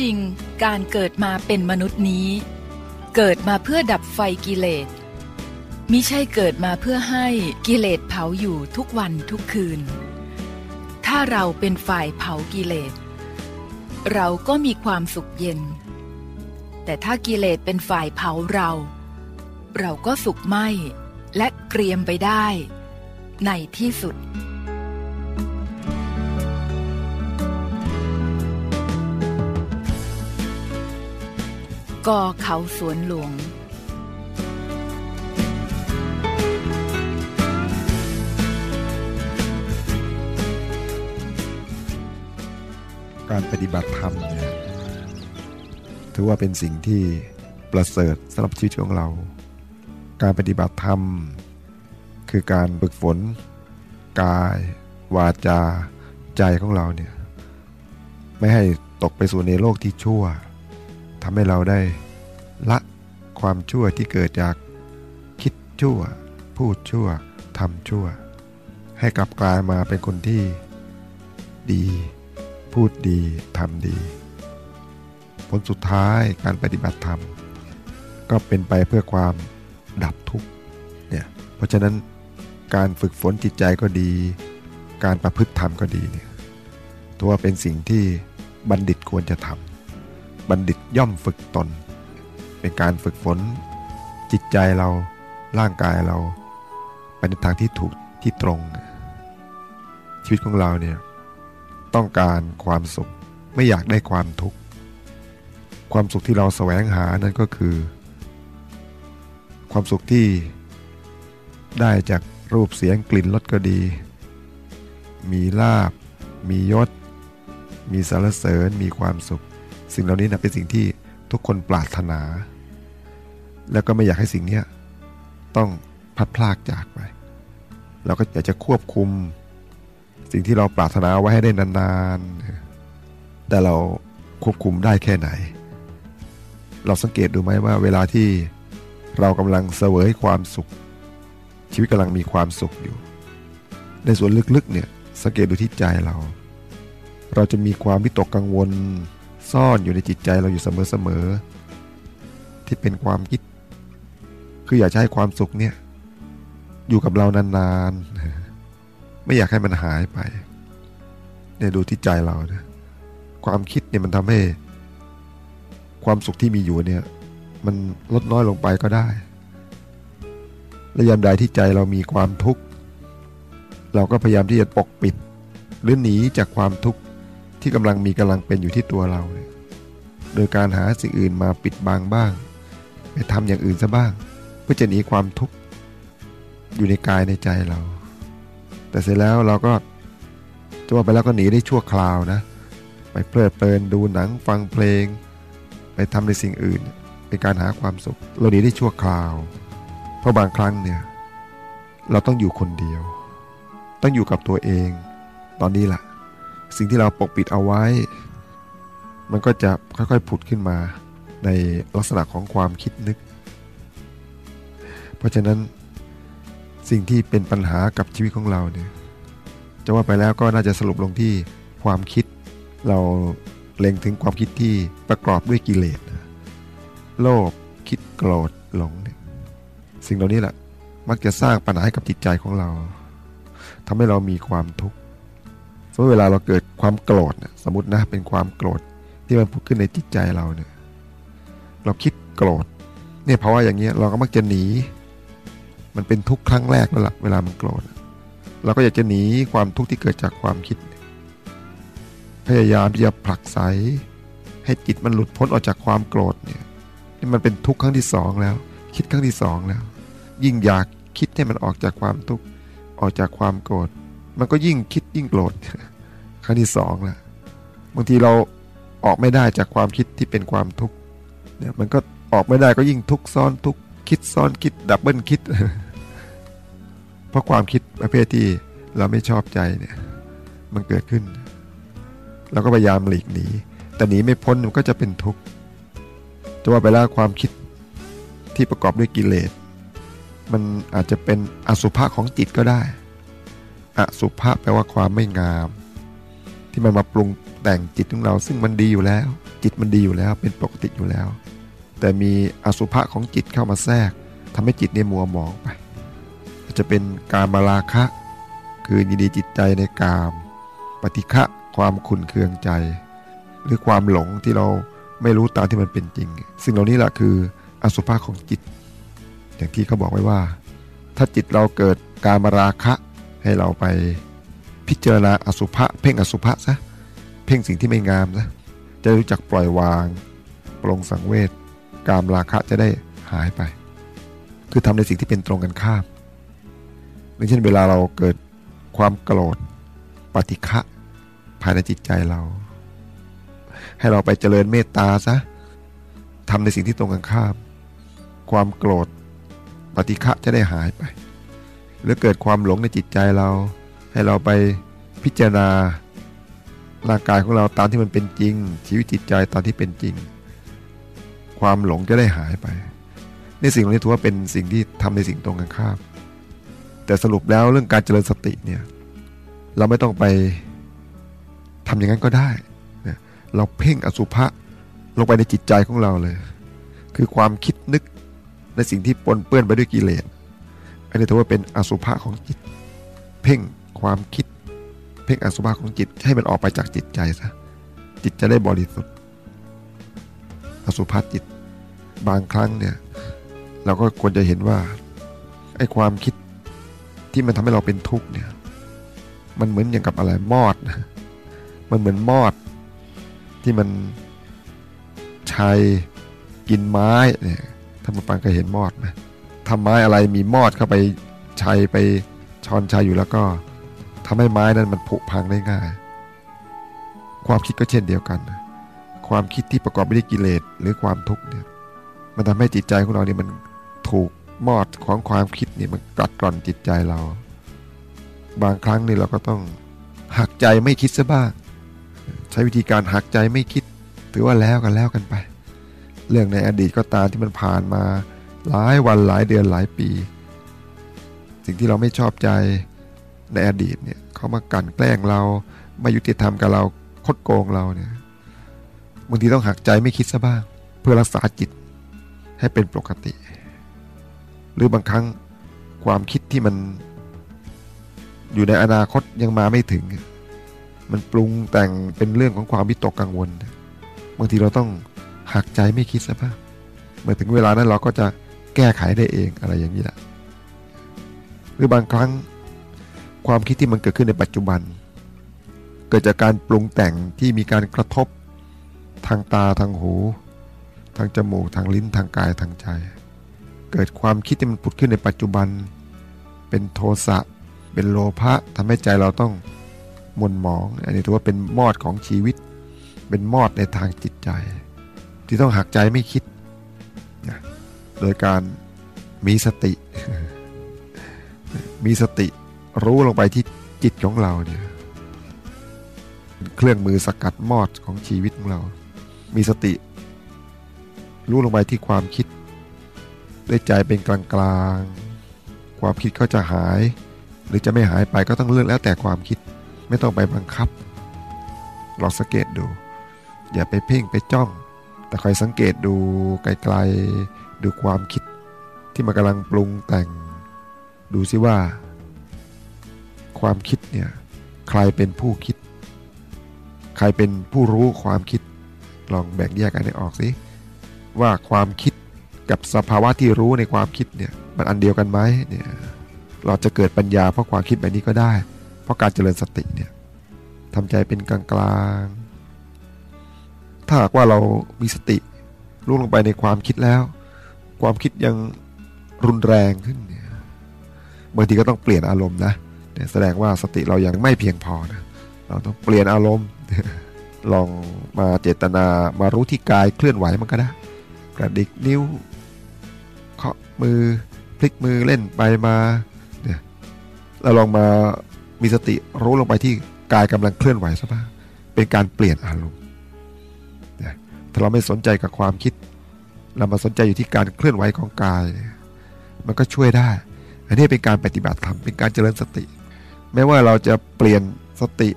จริง การเกิดมาเป็นมนุษย์นี้ เกิดมาเพื่อดับไฟกิเลสมิใช่เกิดมาเพื่อให้กิเลสเผาอยู่ทุกวันทุกคืน ถ้าเราเป็นฝ่ายเผากิเลส เราก็มีความสุขเย็น แต่ถ้ากิเลสเป็นฝ่ายเผาเรา เราก็สุขไหมและเกรียมไปได้ ในที่สุด กอเขาสวนหลวง การปฏิบัติธรรมเนี่ยถือว่าเป็นสิ่งที่ประเสริฐสำหรับชีวิตของเรา การปฏิบัติธรรม คือการฝึกฝน กาย วาจา ใจของเราเนี่ยไม่ให้ตกไปสู่ในโลกที่ชั่ว ทำให้เราได้ละความชั่วที่เกิดจากคิดชั่ว พูดชั่วทำชั่ว ให้กลับกลายมาเป็นคนที่ ดี พูดดีทำดี ผลสุดท้ายการปฏิบัติธรรม ก็เป็นไปเพื่อความดับทุกข์เนี่ยเพราะฉะนั้นการฝึกฝนจิตใจก็ดี การประพฤติธรรมก็ดีเนี่ยถือว่าเป็นสิ่งที่บัณฑิตควรจะทำ บัณฑิตย่อมฝึกตน เป็นการฝึกฝน จิตใจเราร่างกายเราไปในทางที่ถูกที่ตรง ชีวิตของเราเนี่ยต้องการความสุขไม่อยากได้ความทุกข์ความสุขที่เราแสวงหานั่นก็คือ ความสุขที่ได้จากรูปเสียงกลิ่นรสก็ดี มีลาบ มียศ มีสารเสริญมีความสุข สิ่งเหล่านี้นะเป็นสิ่งที่ทุกคนปรารถนา แล้วก็ไม่อยากให้สิ่งนี้ต้องพัดพลากจากไป เราก็อยากจะควบคุม สิ่งที่เราปรารถนาไว้ให้ได้นานๆ แต่เราควบคุมได้แค่ไหน เราสังเกตดูไหมว่าเวลาที่เรากำลังเสวยความสุข ชีวิตกำลังมีความสุขอยู่ ในส่วนลึกๆเนี่ยสังเกตดูที่ใจเรา เราจะมีความวิตกกังวล ซ่อนอยู่ในจิตใจเราอยู่เสมอๆที่เป็นความคิด คืออยากจะให้ความสุขเนี่ย อยู่กับเรานานๆ ไม่อยากให้มันหายไปเนี่ยดูที่ใจเรานะความคิดเนี่ยมันทำให้ ความสุขที่มีอยู่เนี่ย มันลดน้อยลงไปก็ได้และยามใดที่ใจเรามีความทุกข์ เราก็พยายามที่จะปกปิด หรือหนีจากความทุกข์ ที่กำลังมีกำลังเป็นอยู่ที่ตัวเราเโดยการหาสิ่งอื่นมาปิดบังบ้าง ไปทำอย่างอื่นซะบ้าง เพื่อจะหนีความทุกข์อยู่ในกายในใจเรา แต่เสร็จแล้วเราก็จะว่าไปแล้วก็หนีได้ชั่วคราวนะ ไปเพลิดเพลินดูหนังฟังเพลง ไปทำในสิ่งอื่นเป็นการหาความสุข เราหนีได้ชั่วคราว เพราะบางครั้งเนี่ยเราต้องอยู่คนเดียว ต้องอยู่กับตัวเอง ตอนนี้แหละ สิ่งที่เราปกปิดเอาไว้ มันก็จะค่อยๆผุดขึ้นมาในลักษณะของความคิดนึก เพราะฉะนั้นสิ่งที่เป็นปัญหากับชีวิตของเราเนี่ยจะว่าไปแล้วก็น่าจะสรุปลงที่ความคิดเราเล็งถึงความคิดที่ประกอบด้วยกิเลสโลภคิดโกรธหลงเนี่ยสิ่งเหล่านี้แหละมักจะสร้างปัญหาให้กับจิตใจของเราทำให้เรามีความทุกข์ สมมติเวลาเราเกิดความโกรธสมมตินะเป็นความโกรธที่มันผุดขึ้นในจิตใจเราเนี่ยเราคิดโกรธเนี่ยเพราะว่าอย่างเงี้ยเราก็มักจะหนี มันเป็นทุกครั้งแรกแล้วล่ะเวลามันโกรธเราก็อยากจะหนีความทุกข์ที่เกิดจากความคิด พยายามที่จะผลักไสให้จิตมันหลุดพ้นออกจากความโกรธเนี่ยนี่มันเป็นทุกข์ครั้งที่สองแล้ว คิดครั้งที่สองแล้ว ยิ่งอยากคิดให้มันออกจากความทุกข์ออกจากความโกรธ มันก็ยิ่งคิดยิ่งโกรธครั้งที่สองล้วบางทีเราออกไม่ได้จากความคิดที่เป็นความทุกข์เนี่ยมันก็ออกไม่ได้ก็ยิ่งทุกข์ซ้อนทุกข์คิดซ้อนคิดดับเบิลคิด เพราะความคิดประเภทที่เราไม่ชอบใจเนี่ยมันเกิดขึ้น เราก็พยายามหลีกหนี แต่หนีไม่พ้นมันก็จะเป็นทุกข์จะว่าไปแล้วความคิดที่ประกอบด้วยกิเลส มันอาจจะเป็นอสุภะของจิตก็ได้ อสุภะแปลว่าความไม่งาม ที่มันมาปรุงแต่งจิตของเรา ซึ่งมันดีอยู่แล้ว จิตมันดีอยู่แล้วเป็นปกติอยู่แล้ว แต่มีอสุภะของจิตเข้ามาแทรกทำให้จิตเนี่ยมัวหมองไปจะเป็นการมาราคะ คือยินดีจิตใจในกาม ปฏิฆะความขุนเคืองใจ หรือความหลงที่เราไม่รู้ตามที่มันเป็นจริง สิ่งเหล่านี้แหละคืออสุภะของจิต อย่างที่เขาบอกไว้ว่า ถ้าจิตเราเกิดการมาราคะ ให้เราไปพิจารณาอสุภะเพ่งอสุภะซะเพ่งสิ่งที่ไม่งามซะจะรู้จักปล่อยวางปรงสังเวชกามราคะจะได้หายไป คือทำในสิ่งที่เป็นตรงกันข้ามเช่นเวลาเราเกิดความโกรธปฏิฆะภายในจิตใจเรา ให้เราไปเจริญเมตตาซะทำในสิ่งที่ตรงกันข้าม ความโกรธปฏิฆะจะได้หายไป หรือเกิดความหลงในจิตใจเรา ให้เราไปพิจารณาร่างกายของเราตามที่มันเป็นจริง ชีวิตจิตใจตามที่เป็นจริง ความหลงจะได้หายไปนี่สิ่งเหล่านี้ถือว่าเป็นสิ่งที่ทำในสิ่งตรงกันข้ามแต่สรุปแล้วเรื่องการเจริญสติเนี่ยเราไม่ต้องไปทำอย่างนั้นก็ได้นะเราเพ่งอสุภะลงไปในจิตใจของเราเลย คือความคิดนึกในสิ่งที่ปนเปื้อนไปด้วยกิเลส อันนี้ถือว่าเป็นอสุภะของจิต เพ่งความคิด เพ่งอสุภะของจิตให้มันออกไปจากจิตใจซะจิตจะได้บริสุทธิ์ อสุภะจิตบางครั้งเนี่ยเราก็ควรจะเห็นว่าไอ้ความคิดที่มันทำให้เราเป็นทุกข์เนี่ยมันเหมือนอย่างกับอะไรมอดนะมันเหมือนมอดที่มันชัยกินไม้เนี่ยท่านผู้ฟังเคยเห็นมอดไหม ทำไม้อะไรมีมอดเข้าไปชัยไปชอนชัยอยู่แล้วก็ทำให้ไม้นั้นมันผุพังได้ง่าย ความคิดก็เช่นเดียวกัน ความคิดที่ประกอบไปด้วยกิเลสหรือความทุกข์เนี่ยมันทำให้จิตใจของเราเนี่ยมันถูกมอดของความคิดเนี่ยมันกัดกร่อนจิตใจเรา บางครั้งนี่เราก็ต้องหักใจไม่คิดซะบ้าง ใช้วิธีการหักใจไม่คิด ถือว่าแล้วกันแล้วกันไป เรื่องในอดีตก็ตามที่มันผ่านมา หลายวันหลายเดือนหลายปี สิ่งที่เราไม่ชอบใจในอดีตเนี่ยเขามากันแกล้งเราไมายุติธรรมกับเราคดโกงเราเนี่ยบางทีต้องหักใจไม่คิดซะบ้าง เพื่อรักษาจิตให้เป็นปกติ หรือบางครั้งความคิดที่มันอยู่ในอนาคตยังมาไม่ถึง มันปรุงแต่งเป็นเรื่องของความวิตกกังวล บางทีเราต้องหักใจไม่คิดซะบ้างเมื่อถึงเวลานั้นเราก็จะ แก้ไขได้เองอะไรอย่างนี้แหละหรือบางครั้งความคิดที่มันเกิดขึ้นในปัจจุบัน เกิดจากการปรุงแต่งที่มีการกระทบทางตาทางหู ทางจมูกทางลิ้นทางกายทางใจ เกิดความคิดที่มันผุดขึ้นในปัจจุบัน เป็นโทสะเป็นโลภะทำให้ใจเราต้องมนหมอง อันนี้ถือว่าเป็นมอดของชีวิต เป็นมอดในทางจิตใจ ที่ต้องหักใจไม่คิด โดยการมีสติ มีสติรู้ลงไปที่จิตของเราเนี่ยเครื่องมือสกัดมอดของชีวิตของเรา มีสติ รู้ลงไปที่ความคิด ด้วยใจเป็นกลางกลางความคิดก็จะหาย หรือจะไม่หายไปก็ต้องเลือกแล้วแต่ความคิดไม่ต้องไปบังคับลองสังเกตดู อย่าไปเพ่งไปจ้อง แต่คอยสังเกตดูไกลๆ ดูความคิดที่มันกำลังปรุงแต่ง ดูซิว่า ความคิดเนี่ยใครเป็นผู้คิด ใครเป็นผู้รู้ความคิด ลองแบ่งแยกกันให้ออกสิว่าความคิดกับสภาวะที่รู้ในความคิดเนี่ยมันอันเดียวกันไหมเนี่ยเราจะเกิดปัญญาเพราะความคิดแบบนี้ก็ได้ เพราะการเจริญสติเนี่ยทำใจเป็นกลางกลางถ้าหากว่าเรามีสติรู้ลงไปในความคิดแล้ว ความคิดยังรุนแรงขึ้นเนี่ยบางทีก็ต้องเปลี่ยนอารมณ์นะแสดงว่าสติเรายังไม่เพียงพอนะเราต้องเปลี่ยนอารมณ์ลองมาเจตนามารู้ที่กายเคลื่อนไหวมันก็ได้กระดิกนิ้วเคาะมือพลิกมือเล่นไปมาเนี่ยเราลองมามีสติรู้ลงไปที่กายกำลังเคลื่อนไหวซะบ้างเป็นการเปลี่ยนอารมณ์ถ้าเราไม่สนใจกับความคิด เรามาสนใจอยู่ที่การเคลื่อนไหวของกาย มันก็ช่วยได้ อันนี้เป็นการปฏิบัติธรรมเป็นการเจริญสติ แม้ว่าเราจะเปลี่ยนสติ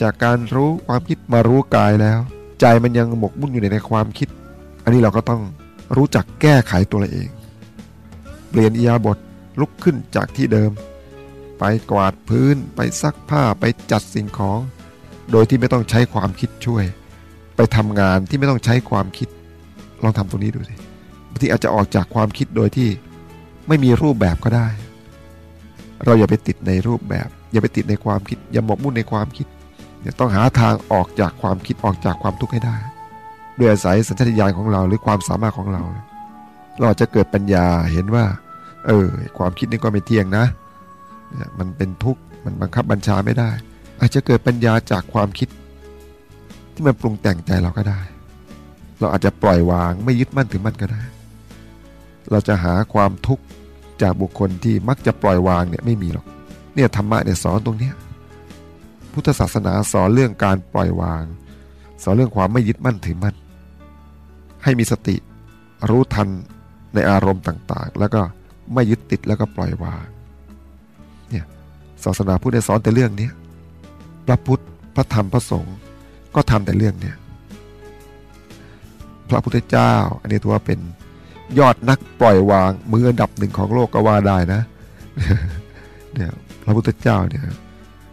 จากการรู้ความคิดมารู้กายแล้ว ใจมันยังหมกมุ่นอยู่ในในความคิด อันนี้เราก็ต้องรู้จักแก้ไขตัวเราเอง เปลี่ยนอียาบทลุกขึ้นจากที่เดิม ไปกวาดพื้นไปซักผ้าไปจัดสิ่งของ โดยที่ไม่ต้องใช้ความคิดช่วย ไปทำงานที่ไม่ต้องใช้ความคิด ลองทำตรงนี้ดูสิบางทีอาจจะออกจากความคิดโดยที่ไม่มีรูปแบบก็ได้ เราอย่าไปติดในรูปแบบ อย่าไปติดในความคิด อย่าหมกมุ่นในความคิดเนี่ยต้องหาทางออกจากความคิดออกจากความทุกข์ให้ได้ด้วยอาศัยสัญชาตญาณของเราหรือความสามารถของเรา เราจะเกิดปัญญาเห็นว่า เออ ความคิดนี่ก็ไม่เที่ยงนะมันเป็นทุกข์มันบังคับบัญชาไม่ได้ อาจจะเกิดปัญญาจากความคิด ที่มันปรุงแต่งใจเราก็ได้ เราอาจจะปล่อยวางไม่ยึดมั่นถือมั่นก็ได้ เราจะหาความทุกข์จากบุคคลที่มักจะปล่อยวางเนี่ยไม่มีหรอก เนี่ยธรรมะเนี่ยสอนตรงเนี้ยพุทธศาสนาสอนเรื่องการปล่อยวาง สอนเรื่องความไม่ยึดมั่นถือมั่น ให้มีสติรู้ทันในอารมณ์ต่างๆ แล้วก็ไม่ยึดติดแล้วก็ปล่อยวาง เนี่ยศาสนาพุทธสอนแต่เรื่องนี้พระพุทธพระธรรมพระสงฆ์ก็ทำแต่เรื่องเนี้ย ระพุทธเจ้า อันนี้ถือว่าเป็นยอดนักปล่อยวางมืออันดับหนึ่งของโลกก็ว่าได้นะเนี่ยพระพุทธเจ้าเนี่ย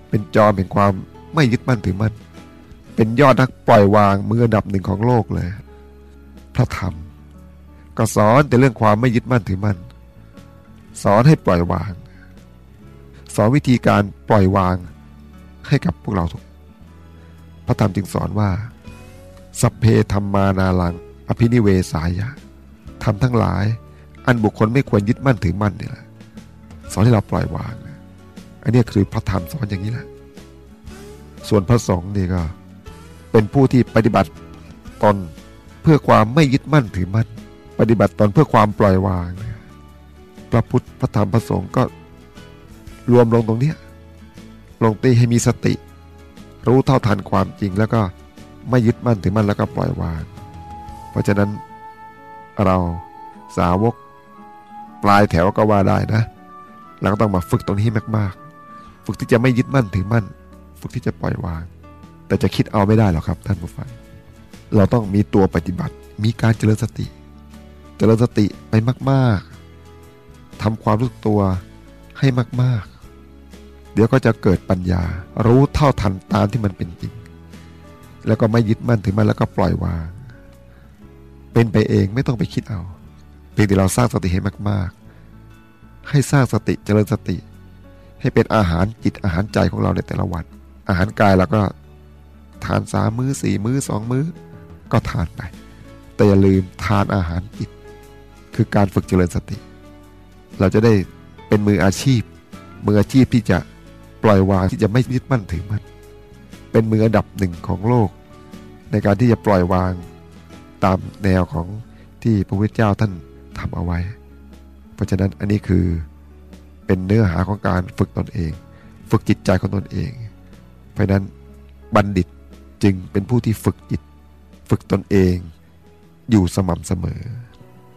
เป็นจอมเป็นความไม่ยึดมั่นถือมั่นเป็นยอดนักปล่อยวางมืออันดับหนึ่งของโลกเลย พระธรรม ก็สอนแต่เรื่องความไม่ยึดมั่นถือมั่นสอนให้ปล่อยวาง สอนวิธีการปล่อยวางให้กับพวกเราทุกพระธรรมจึงสอนว่า สัพเพธรรมานาลัง อภินิเวสายะทำทั้งหลาย อันบุคคลไม่ควรยึดมั่นถือมั่นนี่แหละสอนให้เราปล่อยวางอันนี้คือพระธรรมสอนอย่างนี้แหละส่วนพระสงฆ์นี่ก็ เป็นผู้ที่ปฏิบัติตนเพื่อความไม่ยึดมั่นถือมั่นปฏิบัติตนเพื่อความปล่อยวางพระพุทธพระธรรมพระสงฆ์ก็รวมลงตรงนี้ลงตีให้มีสติ รู้เท่าทันความจริงแล้วก็ไม่ยึดมั่นถือมั่นแล้วก็ปล่อยวาง เพราะฉะนั้นเราสาวกปลายแถวก็ว่าได้นะ เราก็ต้องมาฝึกตรงนี้มากๆ ฝึกที่จะไม่ยึดมั่นถือมั่น ฝึกที่จะปล่อยวาง แต่จะคิดเอาไม่ได้หรอกครับท่านผู้ฟังเราต้องมีตัวปฏิบัติ มีการเจริญสติ เจริญสติไปมากๆทำความรู้สึกตัวให้มากๆ เดี๋ยวก็จะเกิดปัญญา รู้เท่าทันตามที่มันเป็นจริง แล้วก็ไม่ยึดมั่นถือมั่นแล้วก็ปล่อยวาง เป็นไปเองไม่ต้องไปคิดเอา เพียงแต่เราสร้างสติให้มาก ๆ ให้สร้างสติเจริญสติ ให้เป็นอาหารจิตอาหารใจของเราในแต่ละวัน อาหารกายเราก็ทานสามมื้อสี่มื้อสองมื้อ ก็ทานไป แต่อย่าลืมทานอาหารจิต คือการฝึกเจริญสติ เราจะได้เป็นมืออาชีพ มืออาชีพที่จะปล่อยวางที่จะไม่ยึดมั่นถือมั่นเป็นมืออันดับหนึ่งของโลก ในการที่จะปล่อยวาง ตามแนวของที่พระพุทธเจ้าท่านทำเอาไว้ เพราะฉะนั้นอันนี้คือเป็นเนื้อหาของการฝึกตนเอง ฝึกจิตใจของตนเอง เพราะนั้นบัณฑิตจึงเป็นผู้ที่ฝึกจิต ฝึกตนเอง อยู่สม่ำเสมอ